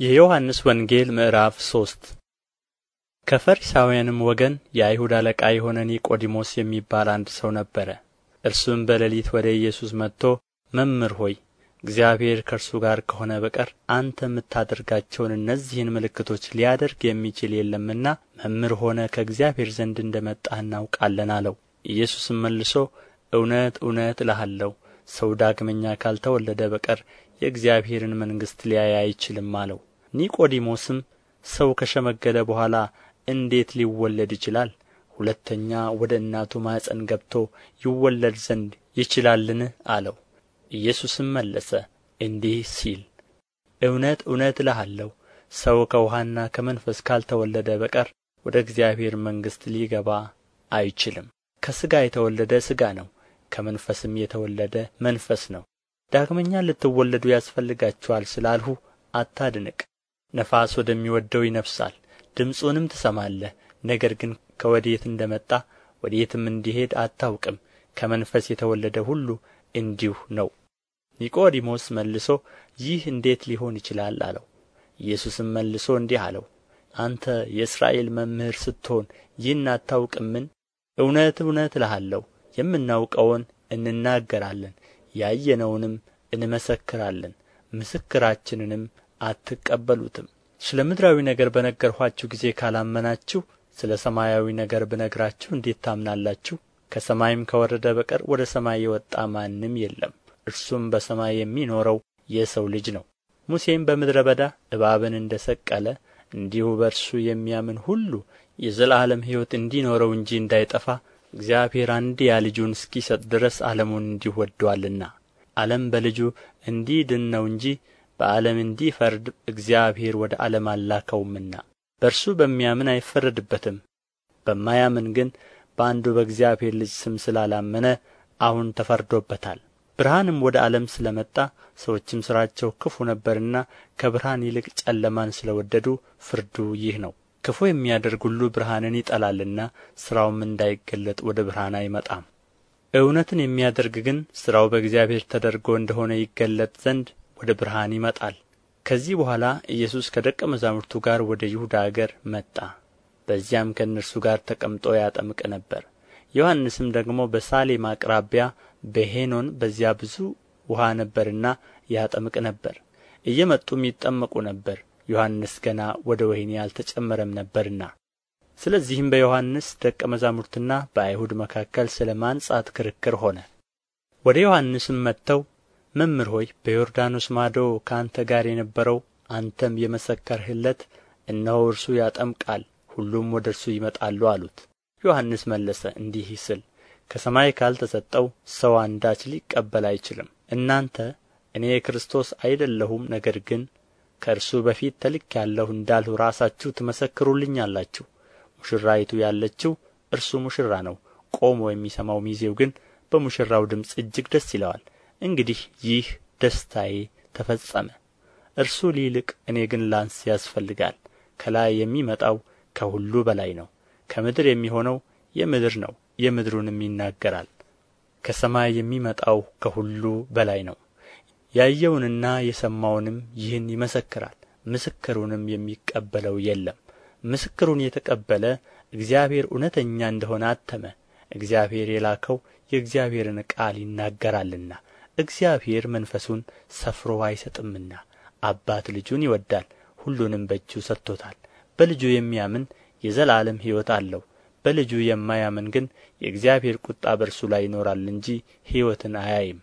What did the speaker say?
የዮሐንስ ወንጌል ምዕራፍ ሶስት ከፈሪሳውያንም ወገን የአይሁድ አለቃ የሆነ ኒቆዲሞስ የሚባል አንድ ሰው ነበረ። እርሱም በሌሊት ወደ ኢየሱስ መጥቶ መምህር ሆይ እግዚአብሔር ከእርሱ ጋር ከሆነ በቀር አንተ የምታደርጋቸውን እነዚህን ምልክቶች ሊያደርግ የሚችል የለምና መምህር ሆነ ከእግዚአብሔር ዘንድ እንደ መጣህ እናውቃለን አለው። ኢየሱስም መልሶ እውነት እውነት እልሃለሁ ሰው ዳግመኛ ካልተወለደ በቀር የእግዚአብሔርን መንግሥት ሊያይ አይችልም አለው ኒቆዲሞስም ሰው ከሸመገለ በኋላ እንዴት ሊወለድ ይችላል? ሁለተኛ ወደ እናቱ ማኅፀን ገብቶ ይወለድ ዘንድ ይችላልን? አለው። ኢየሱስም መለሰ እንዲህ ሲል እውነት እውነት እልሃለሁ ሰው ከውኃና ከመንፈስ ካልተወለደ በቀር ወደ እግዚአብሔር መንግሥት ሊገባ አይችልም። ከሥጋ የተወለደ ሥጋ ነው ከመንፈስም የተወለደ መንፈስ ነው። ዳግመኛ ልትወለዱ ያስፈልጋችኋል ስላልሁ አታድንቅ ነፋስ ወደሚወደው ይነፍሳል ድምፁንም ትሰማለህ። ነገር ግን ከወዴት እንደ መጣ ወዴትም እንዲሄድ አታውቅም። ከመንፈስ የተወለደ ሁሉ እንዲሁ ነው። ኒቆዲሞስ መልሶ ይህ እንዴት ሊሆን ይችላል አለው። ኢየሱስም መልሶ እንዲህ አለው አንተ የእስራኤል መምህር ስትሆን ይህን አታውቅምን? እውነት እውነት እልሃለሁ የምናውቀውን እንናገራለን ያየነውንም እንመሰክራለን ምስክራችንንም አትቀበሉትም። ስለ ምድራዊ ነገር በነገርኋችሁ ጊዜ ካላመናችሁ ስለ ሰማያዊ ነገር ብነግራችሁ እንዴት ታምናላችሁ? ከሰማይም ከወረደ በቀር ወደ ሰማይ የወጣ ማንም የለም። እርሱም በሰማይ የሚኖረው የሰው ልጅ ነው። ሙሴም በምድረ በዳ እባብን እንደ ሰቀለ እንዲሁ በእርሱ የሚያምን ሁሉ የዘላለም ሕይወት እንዲኖረው እንጂ እንዳይጠፋ እግዚአብሔር አንድያ ልጁን እስኪሰጥ ድረስ ዓለሙን እንዲሁ ወዶአልና ዓለም በልጁ እንዲድን ነው እንጂ በዓለም እንዲፈርድ እግዚአብሔር ወደ ዓለም አልላከውምና። በእርሱ በሚያምን አይፈረድበትም በማያምን ግን በአንዱ በእግዚአብሔር ልጅ ስም ስላላመነ አሁን ተፈርዶበታል። ብርሃንም ወደ ዓለም ስለ መጣ ሰዎችም ሥራቸው ክፉ ነበርና ከብርሃን ይልቅ ጨለማን ስለ ወደዱ ፍርዱ ይህ ነው። ክፉ የሚያደርግ ሁሉ ብርሃንን ይጠላልና ሥራውም እንዳይገለጥ ወደ ብርሃን አይመጣም። እውነትን የሚያደርግ ግን ሥራው በእግዚአብሔር ተደርጎ እንደሆነ ይገለጥ ዘንድ ወደ ብርሃን ይመጣል። ከዚህ በኋላ ኢየሱስ ከደቀ መዛሙርቱ ጋር ወደ ይሁዳ አገር መጣ። በዚያም ከእነርሱ ጋር ተቀምጦ ያጠምቅ ነበር። ዮሐንስም ደግሞ በሳሌም አቅራቢያ በሄኖን በዚያ ብዙ ውኃ ነበርና ያጠምቅ ነበር። እየመጡም ይጠመቁ ነበር። ዮሐንስ ገና ወደ ወህኒ አልተጨመረም ነበርና። ስለዚህም በዮሐንስ ደቀ መዛሙርትና በአይሁድ መካከል ስለ ማንጻት ክርክር ሆነ። ወደ ዮሐንስም መጥተው መምህር ሆይ በዮርዳኖስ ማዶ ከአንተ ጋር የነበረው አንተም የመሰከርህለት እነሆ እርሱ ያጠምቃል ሁሉም ወደ እርሱ ይመጣሉ አሉት። ዮሐንስ መለሰ እንዲህ ሲል ከሰማይ ካልተሰጠው ሰው አንዳች ሊቀበል አይችልም። እናንተ እኔ ክርስቶስ አይደለሁም ነገር ግን ከእርሱ በፊት ተልኬአለሁ እንዳልሁ ራሳችሁ ትመሰክሩልኛላችሁ። ሙሽራይቱ ያለችው እርሱ ሙሽራ ነው። ቆሞ የሚሰማው ሚዜው ግን በሙሽራው ድምፅ እጅግ ደስ ይለዋል እንግዲህ ይህ ደስታዬ ተፈጸመ። እርሱ ሊልቅ እኔ ግን ላንስ ያስፈልጋል። ከላይ የሚመጣው ከሁሉ በላይ ነው። ከምድር የሚሆነው የምድር ነው የምድሩንም ይናገራል። ከሰማይ የሚመጣው ከሁሉ በላይ ነው። ያየውንና የሰማውንም ይህን ይመሰክራል። ምስክሩንም የሚቀበለው የለም። ምስክሩን የተቀበለ እግዚአብሔር እውነተኛ እንደሆነ አተመ። እግዚአብሔር የላከው የእግዚአብሔርን ቃል ይናገራልና እግዚአብሔር መንፈሱን ሰፍሮ አይሰጥምና አባት ልጁን ይወዳል ሁሉንም በእጁ ሰጥቶታል። በልጁ የሚያምን የዘላለም ሕይወት አለው በልጁ የማያምን ግን የእግዚአብሔር ቁጣ በእርሱ ላይ ይኖራል እንጂ ሕይወትን አያይም